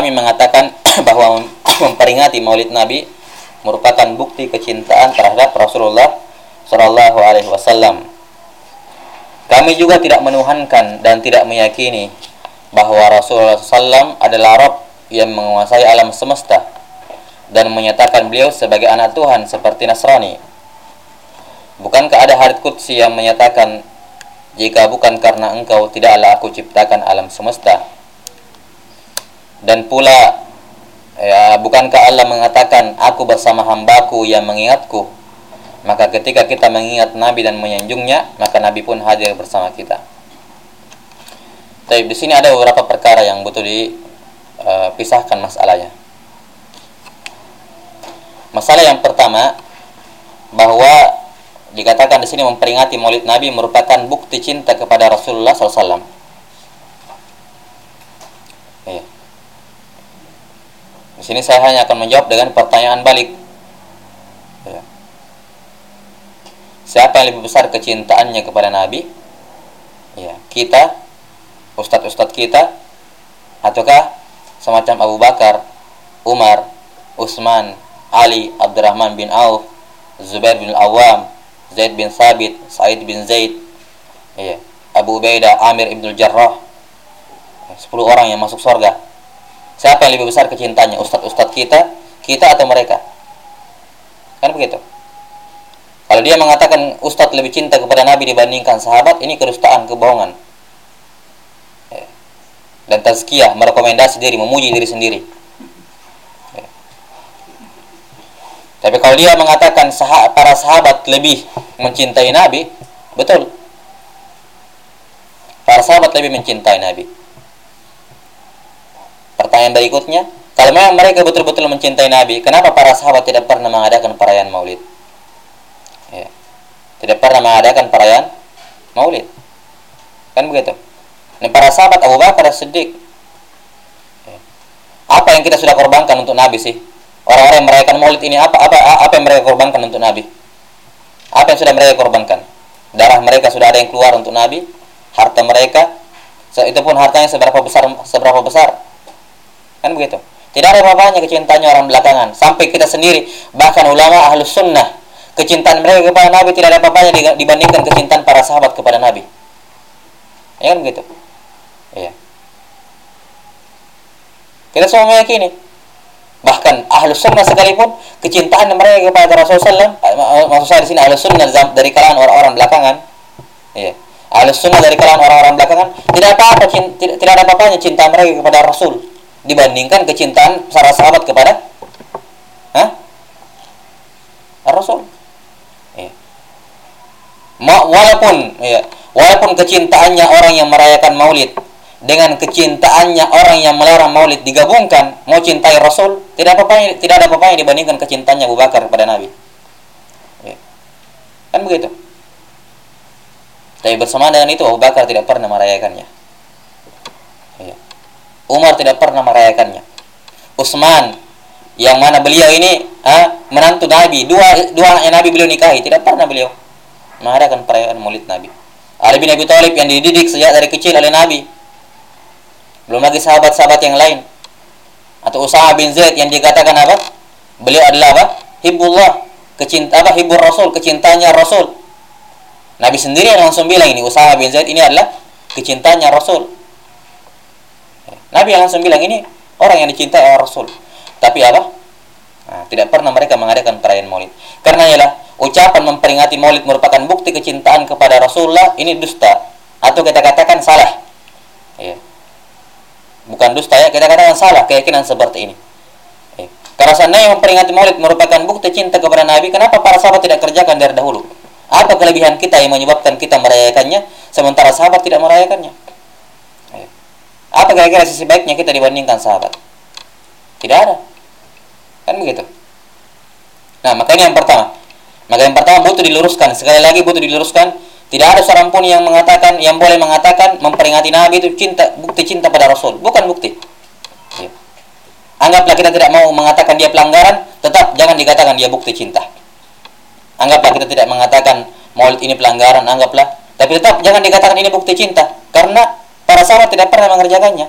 kami mengatakan bahwa memperingati Maulid Nabi merupakan bukti kecintaan terhadap Rasulullah Shallallahu Alaihi Wasallam. Kami juga tidak menuhankan dan tidak meyakini bahwa Rasulullah SAW adalah Rob yang menguasai alam semesta dan menyatakan beliau sebagai anak Tuhan seperti Nasrani. Bukankah ada hadits qudsi yang menyatakan jika bukan karena engkau tidaklah aku ciptakan alam semesta? Dan pula ya bukankah Allah mengatakan aku bersama hambaku yang mengingatku? Maka ketika kita mengingat Nabi dan menyanjungnya maka Nabi pun hadir bersama kita. Tapi di sini ada beberapa perkara yang butuh dipisahkan uh, masalahnya. Masalah yang pertama bahwa dikatakan di sini memperingati Maulid Nabi merupakan bukti cinta kepada Rasulullah SAW. Di sini saya hanya akan menjawab dengan pertanyaan balik. Ya. Siapa yang lebih besar kecintaannya kepada Nabi? Ya, kita, ustadz-ustadz kita, ataukah semacam Abu Bakar, Umar, Utsman, Ali, Abdurrahman bin Auf, Zubair bin Awam, Zaid bin Sabit, Said bin Zaid, ya, Abu Ubaidah, Amir ibn Jarrah, 10 orang yang masuk surga. Siapa yang lebih besar kecintanya? Ustadz-ustadz kita, kita atau mereka? Kan begitu. Kalau dia mengatakan ustadz lebih cinta kepada Nabi dibandingkan sahabat, ini kedustaan, kebohongan. Ya. Dan tazkiyah, merekomendasi diri, memuji diri sendiri. Ya. Tapi kalau dia mengatakan sah para sahabat lebih mencintai Nabi, betul. Para sahabat lebih mencintai Nabi. Pertanyaan berikutnya, kalau memang mereka betul-betul mencintai Nabi, kenapa para sahabat tidak pernah mengadakan perayaan Maulid? ya. tidak pernah mengadakan perayaan maulid. Kan begitu? Ini para sahabat Abu Bakar Siddiq ya. apa yang kita sudah korbankan untuk Nabi sih? Orang-orang yang merayakan maulid ini apa apa apa yang mereka korbankan untuk Nabi? Apa yang sudah mereka korbankan? Darah mereka sudah ada yang keluar untuk Nabi harta mereka itu pun hartanya seberapa besar seberapa besar kan begitu tidak ada apa-apanya kecintaannya orang belakangan sampai kita sendiri bahkan ulama ahlus sunnah kecintaan mereka kepada Nabi tidak ada apa-apanya dibandingkan kecintaan para sahabat kepada Nabi. Ya kan begitu? Iya. Kita semua meyakini bahkan ahlu sunnah sekalipun kecintaan mereka kepada Rasulullah SAW maksud saya di sini ahlu sunnah dari kalangan orang-orang belakangan iya ahlu sunnah dari kalangan orang-orang belakangan tidak apa-apa tidak ada apa-apanya cinta mereka kepada Rasul dibandingkan kecintaan para sahabat kepada Hah? Rasul walaupun ya walaupun kecintaannya orang yang merayakan maulid dengan kecintaannya orang yang melarang maulid digabungkan mau cintai rasul tidak apa, -apa tidak ada apa-apa dibandingkan kecintaannya Abu Bakar kepada Nabi ya. kan begitu tapi bersamaan dengan itu Abu Bakar tidak pernah merayakannya ya. Umar tidak pernah merayakannya Utsman yang mana beliau ini ha, menantu Nabi dua dua anaknya Nabi beliau nikahi tidak pernah beliau mengadakan perayaan Maulid Nabi. Ali bin Abi Thalib yang dididik sejak dari kecil oleh Nabi. Belum lagi sahabat-sahabat yang lain. Atau Usama bin Zaid yang dikatakan apa? Beliau adalah apa? Hibbullah, kecinta apa? Hibbur Rasul, kecintanya Rasul. Nabi sendiri yang langsung bilang ini Usama bin Zaid ini adalah kecintanya Rasul. Nabi langsung bilang ini orang yang dicintai oleh Rasul. Tapi apa? Nah, tidak pernah mereka mengadakan perayaan Maulid. Karena ialah ucapan memperingati maulid merupakan bukti kecintaan kepada Rasulullah ini dusta atau kita katakan salah ya. bukan dusta ya kita katakan salah keyakinan seperti ini ya. karena seandainya memperingati maulid merupakan bukti cinta kepada Nabi kenapa para sahabat tidak kerjakan dari dahulu apa kelebihan kita yang menyebabkan kita merayakannya sementara sahabat tidak merayakannya ya. Apa kira-kira sisi baiknya kita dibandingkan sahabat tidak ada kan begitu nah makanya yang pertama maka yang pertama butuh diluruskan. Sekali lagi butuh diluruskan. Tidak ada seorang pun yang mengatakan, yang boleh mengatakan memperingati Nabi itu cinta, bukti cinta pada Rasul. Bukan bukti. Ya. Anggaplah kita tidak mau mengatakan dia pelanggaran, tetap jangan dikatakan dia bukti cinta. Anggaplah kita tidak mengatakan maulid ini pelanggaran, anggaplah. Tapi tetap jangan dikatakan ini bukti cinta. Karena para sahabat tidak pernah mengerjakannya.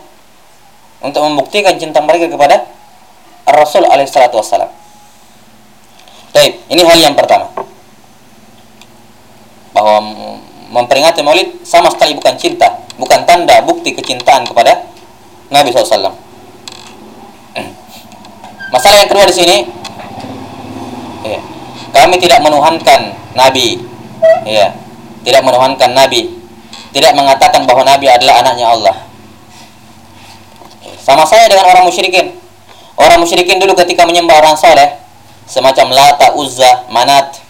untuk membuktikan cinta mereka kepada Rasul alaihissalatu wassalam. Baik, ini hal yang pertama. Bahwa memperingati maulid sama sekali bukan cinta, bukan tanda bukti kecintaan kepada Nabi SAW. Masalah yang kedua di sini, ya, kami tidak menuhankan Nabi, ya, tidak menuhankan Nabi, tidak mengatakan bahwa Nabi adalah anaknya Allah. Sama saya dengan orang musyrikin. Orang musyrikin dulu ketika menyembah orang soleh, semacam Lata, Uzza, Manat,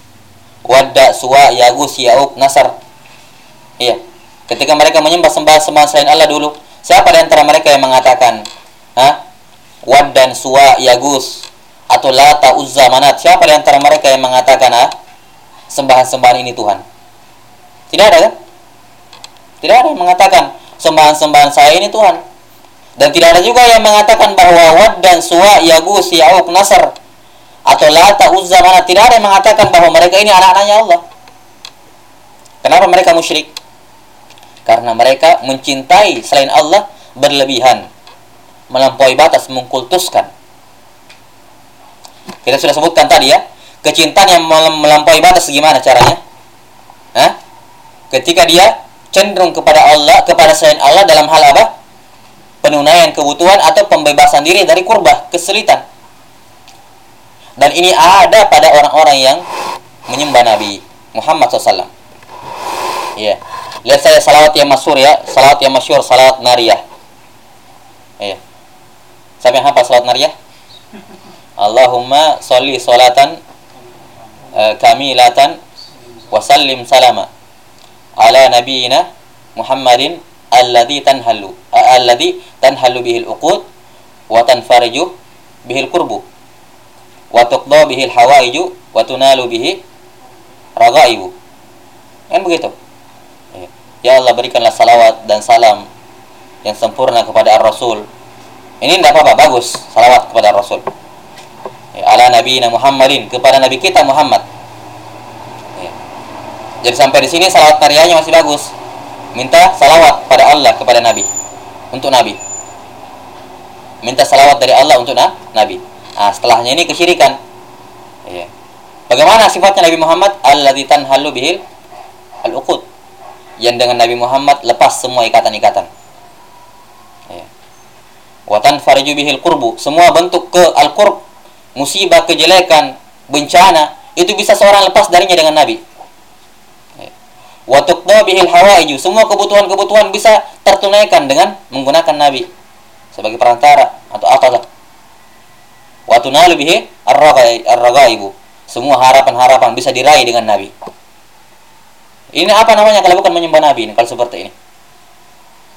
Wadda, Suwa, Yagus, Yauk, Nasar. Iya. Ketika mereka menyembah sembah-sembah selain Allah dulu, siapa di antara mereka yang mengatakan, ha? Wad dan Suwa Yagus atau Lata Uzza Manat siapa di antara mereka yang mengatakan ah sembahan-sembahan ini Tuhan tidak ada kan tidak ada yang mengatakan sembahan-sembahan saya ini Tuhan dan tidak ada juga yang mengatakan bahwa Wad dan Suwa Yagus Yauk Nasr atau Lata Uzza Manat tidak ada yang mengatakan bahwa mereka ini anak-anaknya Allah kenapa mereka musyrik karena mereka mencintai selain Allah berlebihan melampaui batas mengkultuskan. Kita sudah sebutkan tadi ya, kecintaan yang melampaui batas gimana caranya? Hah? Ketika dia cenderung kepada Allah, kepada selain Allah dalam hal apa? Penunaian kebutuhan atau pembebasan diri dari kurbah, kesulitan. Dan ini ada pada orang-orang yang menyembah Nabi Muhammad SAW. Iya. Lihat saya salawat yang masyur ya, salawat yang masyur, salawat nariyah. Iya. Siapa yang hafal salat nariyah? Allahumma sholli salatan uh, kamilatan wa sallim salama ala nabiyyina Muhammadin alladhi tanhalu alladhi tanhalu bihil uqud wa tanfariju bihil kurbu wa tuqda bihil hawaiju wa tunalu bihi ragaibu kan begitu ya. ya Allah berikanlah salawat dan salam yang sempurna kepada Ar-Rasul ini tidak apa-apa, bagus. Salawat kepada Rasul. Ya, ala Nabi Muhammadin kepada Nabi kita Muhammad. Jadi sampai di sini salawat karyanya masih bagus. Minta salawat pada Allah kepada Nabi untuk Nabi. Minta salawat dari Allah untuk na Nabi. Nah, setelahnya ini kesyirikan. Ya. Bagaimana sifatnya Nabi Muhammad? Alladzi tanhalu bihil al-uqud. Yang dengan Nabi Muhammad lepas semua ikatan-ikatan watan farju bihil kurbu semua bentuk ke al qurb musibah kejelekan bencana itu bisa seorang lepas darinya dengan nabi watukda bihil hawaiju semua kebutuhan-kebutuhan bisa tertunaikan dengan menggunakan nabi sebagai perantara atau apalah watunalu bihi ar-ragaibu semua harapan-harapan bisa diraih dengan nabi ini apa namanya kalau bukan menyembah nabi ini kalau seperti ini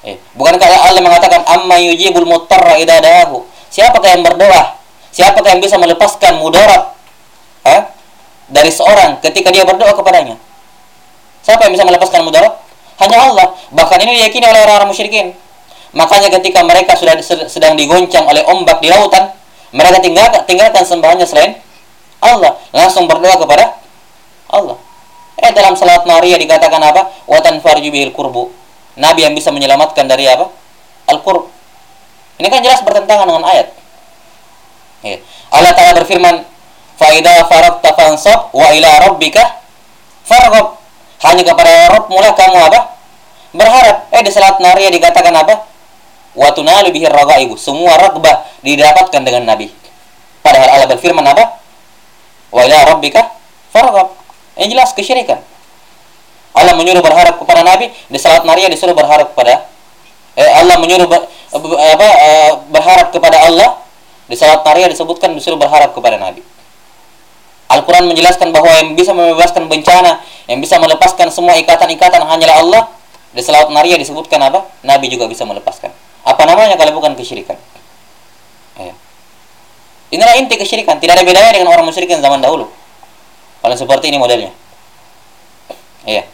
Eh, bukankah Allah mengatakan amma yujibul mutarra idza da'ahu? Siapakah yang berdoa? Siapakah yang bisa melepaskan mudarat eh, dari seorang ketika dia berdoa kepadanya? Siapa yang bisa melepaskan mudarat? Hanya Allah. Bahkan ini diyakini oleh orang-orang musyrikin. Makanya ketika mereka sudah sedang digoncang oleh ombak di lautan, mereka tinggalkan tinggalkan sembahannya selain Allah, langsung berdoa kepada Allah. Eh dalam salat Maria dikatakan apa? Watan farju bihil kurbu nabi yang bisa menyelamatkan dari apa? Al-Qurb. Ini kan jelas bertentangan dengan ayat. Ya. Allah Ta'ala berfirman, "Fa faragta fansab wa ila rabbika farghab." Hanya kepada Rabb mula kamu apa? Berharap. Eh di salat naria dikatakan apa? Wa tunalu bihi ragaibu. Semua ragbah didapatkan dengan Nabi. Padahal Allah berfirman apa? Wa ila rabbika farghab. Ini jelas kesyirikan. Allah menyuruh berharap kepada Nabi di salat Maria disuruh berharap kepada eh, Allah menyuruh ber, eh, apa eh, berharap kepada Allah di salat Maria disebutkan disuruh berharap kepada Nabi. Al-Quran menjelaskan bahwa yang bisa membebaskan bencana, yang bisa melepaskan semua ikatan-ikatan hanyalah Allah. Di salat Maria disebutkan apa? Nabi juga bisa melepaskan. Apa namanya kalau bukan kesyirikan? Ya. Inilah inti kesyirikan. Tidak ada bedanya dengan orang musyrikin zaman dahulu. Kalau seperti ini modelnya. Iya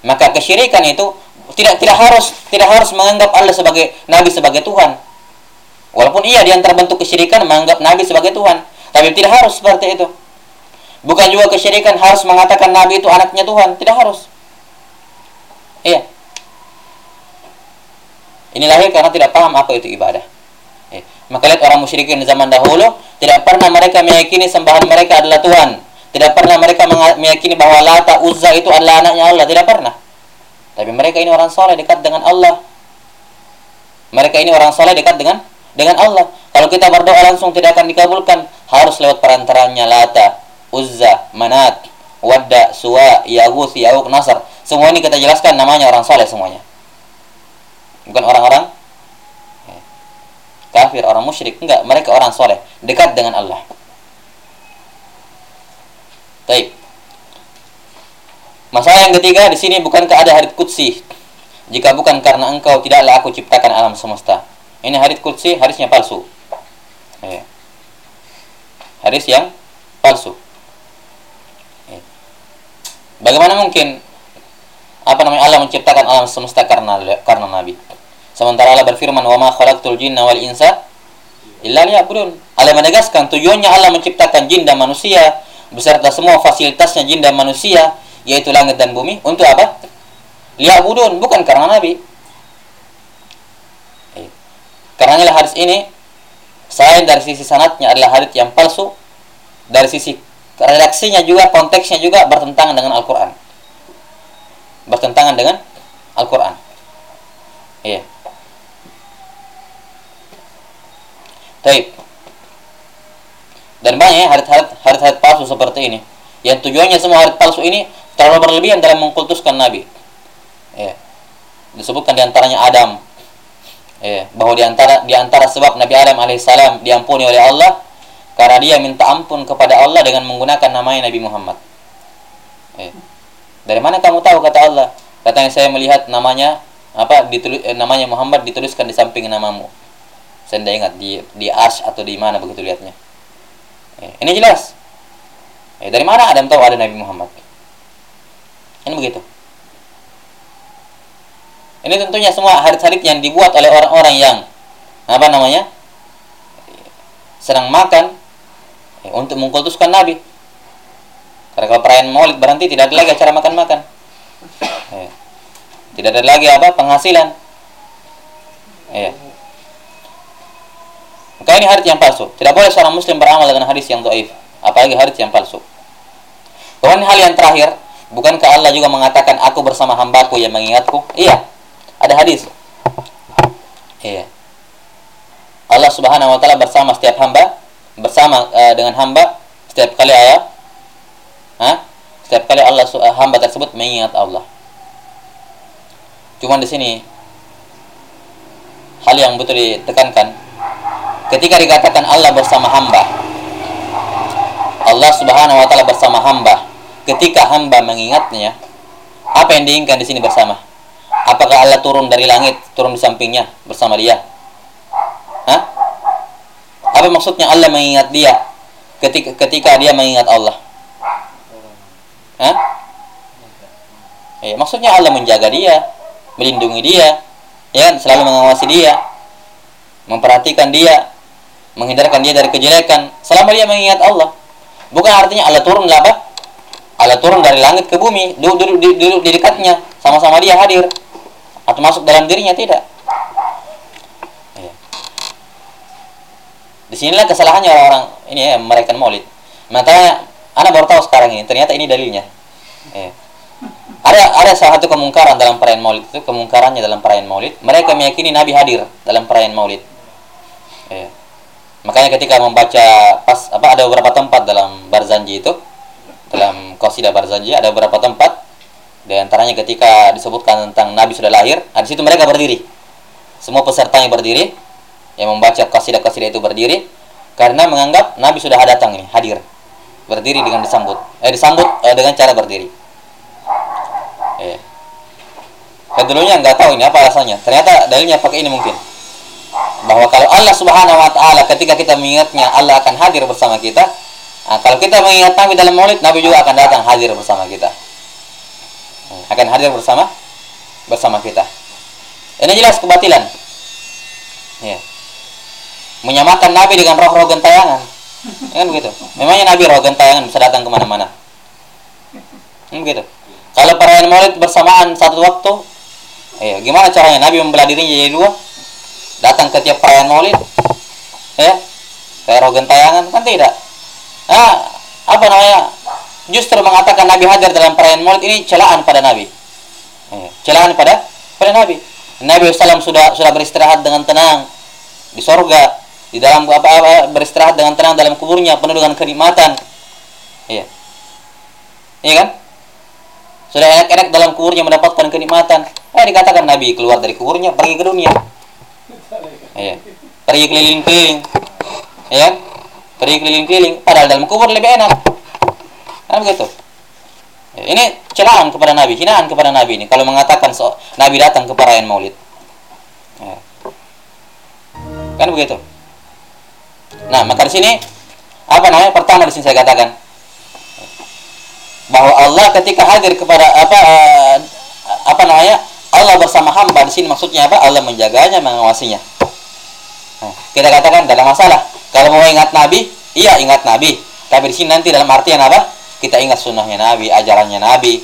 maka kesyirikan itu tidak tidak harus tidak harus menganggap Allah sebagai nabi sebagai Tuhan. Walaupun iya di antara bentuk kesyirikan menganggap nabi sebagai Tuhan, tapi tidak harus seperti itu. Bukan juga kesyirikan harus mengatakan nabi itu anaknya Tuhan, tidak harus. Iya. Ini lahir karena tidak paham apa itu ibadah. Maka lihat orang musyrikin zaman dahulu, tidak pernah mereka meyakini sembahan mereka adalah Tuhan. Tidak pernah mereka meyakini bahwa Lata, Uzza itu adalah anaknya Allah. Tidak pernah. Tapi mereka ini orang soleh dekat dengan Allah. Mereka ini orang soleh dekat dengan dengan Allah. Kalau kita berdoa langsung tidak akan dikabulkan, harus lewat perantaranya Lata, Uzza, Manat, Wadda, Suwa, Yaguth, Ya'uq, Nasr. Semua ini kita jelaskan namanya orang soleh semuanya. Bukan orang-orang kafir, orang musyrik. Enggak, mereka orang soleh, dekat dengan Allah. Baik. Masalah yang ketiga di sini bukankah ada hadits qudsi? Jika bukan karena engkau tidaklah aku ciptakan alam semesta. Ini hadits qudsi, hadisnya palsu. Ya. Hadis yang palsu. Bagaimana mungkin apa namanya Allah menciptakan alam semesta karena karena Nabi? Sementara Allah berfirman, "Wa ma khalaqtul jinna wal insa illa liya'budun." Allah menegaskan tujuannya Allah menciptakan jin dan manusia beserta semua fasilitasnya jin dan manusia, yaitu langit dan bumi untuk apa? Liya'budun, bukan karena Nabi. Eh, karena hadis ini selain dari sisi sanatnya adalah hadis yang palsu, dari sisi redaksinya juga konteksnya juga bertentangan dengan Al-Qur'an. Bertentangan dengan Al-Qur'an. Iya. Taib. Dan banyak hadis-hadis palsu seperti ini. Yang tujuannya semua hadis palsu ini terlalu berlebihan dalam mengkultuskan Nabi. Ya. Disebutkan di antaranya Adam. Ya. Bahwa di antara di antara sebab Nabi Adam alaihissalam diampuni oleh Allah karena dia minta ampun kepada Allah dengan menggunakan namanya Nabi Muhammad. Ya. Dari mana kamu tahu kata Allah? Katanya saya melihat namanya apa ditulis eh, namanya Muhammad dituliskan di samping namamu saya tidak ingat di di Ars atau di mana begitu lihatnya ya, ini jelas ya, dari mana Adam tahu ada Nabi Muhammad ini begitu ini tentunya semua hadis-hadis yang dibuat oleh orang-orang yang apa namanya sedang makan untuk mengkultuskan Nabi karena kalau perayaan Maulid berhenti tidak ada lagi acara makan-makan ya. tidak ada lagi apa penghasilan ya maka ini hadis yang palsu. Tidak boleh seorang muslim beramal dengan hadis yang dhaif, apalagi hadis yang palsu. Kemudian hal yang terakhir, bukankah Allah juga mengatakan aku bersama hambaku yang mengingatku? Iya. Ada hadis. Iya. Allah Subhanahu wa taala bersama setiap hamba, bersama uh, dengan hamba setiap kali ayat Hah? Setiap kali Allah uh, hamba tersebut mengingat Allah. Cuma di sini hal yang betul ditekankan ketika dikatakan Allah bersama hamba Allah Subhanahu wa taala bersama hamba ketika hamba mengingatnya apa yang diinginkan di sini bersama apakah Allah turun dari langit turun di sampingnya bersama dia? Apa maksudnya Allah mengingat dia ketika ketika dia mengingat Allah Hah? Eh, maksudnya Allah menjaga dia melindungi dia ya kan selalu mengawasi dia memperhatikan dia menghindarkan dia dari kejelekan selama dia mengingat Allah. Bukan artinya Allah turun apa? Allah turun dari langit ke bumi, duduk, duduk di dekatnya, sama-sama dia hadir. Atau masuk dalam dirinya tidak. Di sinilah kesalahannya orang-orang ini ya, mereka maulid. Makanya anak baru tahu sekarang ini, ternyata ini dalilnya. Ya. Ada ada salah satu kemungkaran dalam perayaan maulid itu kemungkarannya dalam perayaan maulid. Mereka meyakini Nabi hadir dalam perayaan maulid. Ya Makanya ketika membaca pas apa ada beberapa tempat dalam Barzanji itu dalam Qasidah Barzanji ada beberapa tempat di antaranya ketika disebutkan tentang Nabi sudah lahir, nah, di situ mereka berdiri. Semua peserta yang berdiri yang membaca qasidah-qasidah itu berdiri karena menganggap Nabi sudah datang ini, hadir. Berdiri dengan disambut. Eh disambut eh, dengan cara berdiri. Eh. Kedulunya nggak tahu ini apa alasannya. Ternyata dalilnya pakai ini mungkin bahwa kalau Allah Subhanahu wa taala ketika kita mengingatnya Allah akan hadir bersama kita. Nah, kalau kita mengingat Nabi dalam Maulid, Nabi juga akan datang hadir bersama kita. Akan hadir bersama bersama kita. Ini jelas kebatilan. Ya. Menyamakan Nabi dengan roh-roh gentayangan. Ya kan begitu. Memangnya Nabi roh gentayangan bisa datang ke mana-mana. Kan begitu. Kalau perayaan Maulid bersamaan satu waktu, ya, gimana caranya Nabi membelah dirinya jadi dua? datang ke tiap perayaan maulid Ya, kayak roh gentayangan kan tidak. Nah, apa namanya? Justru mengatakan Nabi hadir dalam perayaan Maulid ini celaan pada Nabi. Ya, celaan pada pada Nabi. Nabi SAW sudah sudah beristirahat dengan tenang di sorga, di dalam apa, apa beristirahat dengan tenang dalam kuburnya penuh dengan kenikmatan. Iya. Iya kan? Sudah enak-enak dalam kuburnya mendapatkan kenikmatan. Eh dikatakan Nabi keluar dari kuburnya pergi ke dunia. Iya. Pergi keliling-keliling. Ya. Pergi keliling-keliling padahal dalam kubur lebih enak. Kan begitu. Ya, ini celaan kepada Nabi, hinaan kepada Nabi ini kalau mengatakan so, Nabi datang ke perayaan Maulid. Ya. Kan begitu. Nah, maka di sini apa namanya? Pertama di sini saya katakan bahwa Allah ketika hadir kepada apa uh, apa namanya? Allah bersama hamba di sini maksudnya apa? Allah menjaganya, mengawasinya. Nah, kita katakan dalam masalah. Kalau mau ingat Nabi, iya ingat Nabi. Tapi di sini nanti dalam artian apa? Kita ingat sunnahnya Nabi, ajarannya Nabi,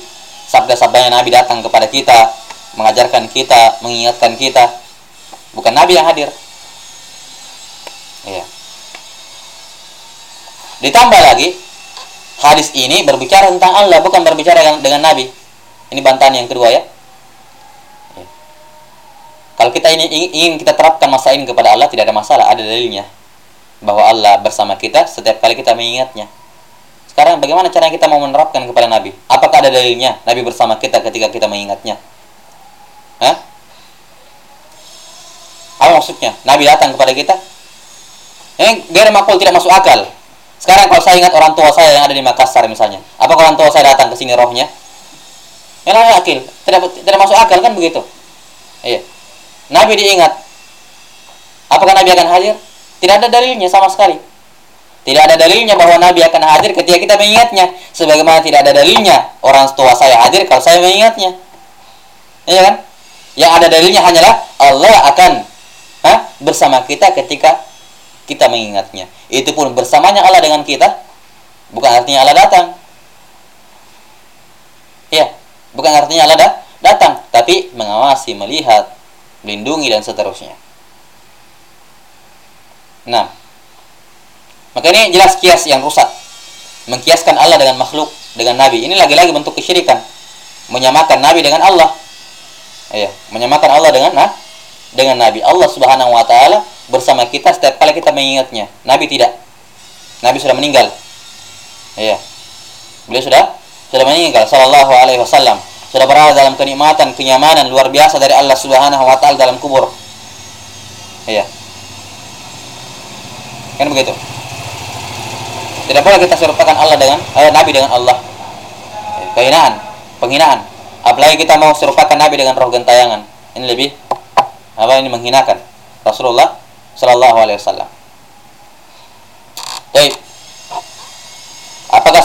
sabda-sabdanya Nabi datang kepada kita, mengajarkan kita, mengingatkan kita. Bukan Nabi yang hadir. Iya. Ditambah lagi, hadis ini berbicara tentang Allah, bukan berbicara dengan, dengan Nabi. Ini bantahan yang kedua ya. ya. Kalau kita ini ingin kita terapkan masa ini kepada Allah, tidak ada masalah, ada dalilnya. Bahwa Allah bersama kita setiap kali kita mengingatnya. Sekarang bagaimana cara kita mau menerapkan kepada Nabi? Apakah ada dalilnya Nabi bersama kita ketika kita mengingatnya? Hah? Apa maksudnya? Nabi datang kepada kita? Ini gair makul tidak masuk akal. Sekarang kalau saya ingat orang tua saya yang ada di Makassar misalnya, apakah orang tua saya datang ke sini rohnya? Ya lah akil, tidak tidak masuk akal kan begitu. Iya. Nabi diingat. Apakah Nabi akan hadir? Tidak ada dalilnya sama sekali. Tidak ada dalilnya bahwa Nabi akan hadir ketika kita mengingatnya. Sebagaimana tidak ada dalilnya orang tua saya hadir kalau saya mengingatnya. Iya kan? Yang ada dalilnya hanyalah Allah akan ha, bersama kita ketika kita mengingatnya. Itu pun bersamanya Allah dengan kita, bukan artinya Allah datang. Ya, bukan artinya Allah da datang, tapi mengawasi, melihat, melindungi dan seterusnya. Nah, maka ini jelas kias yang rusak. Mengkiaskan Allah dengan makhluk, dengan Nabi. Ini lagi-lagi bentuk kesyirikan. Menyamakan Nabi dengan Allah. Iya, menyamakan Allah dengan nah, dengan Nabi. Allah Subhanahu wa taala bersama kita setiap kali kita mengingatnya. Nabi tidak. Nabi sudah meninggal. Iya. Beliau sudah sudah meninggal sallallahu alaihi wasallam. Sudah berada dalam kenikmatan, kenyamanan luar biasa dari Allah Subhanahu wa taala dalam kubur. Iya. Kan begitu. Tidak boleh kita serupakan Allah dengan eh, Nabi dengan Allah. Kehinaan, penghinaan. Apalagi kita mau serupakan Nabi dengan roh gentayangan. Ini lebih apa ini menghinakan Rasulullah Sallallahu Alaihi Wasallam. Baik. Apakah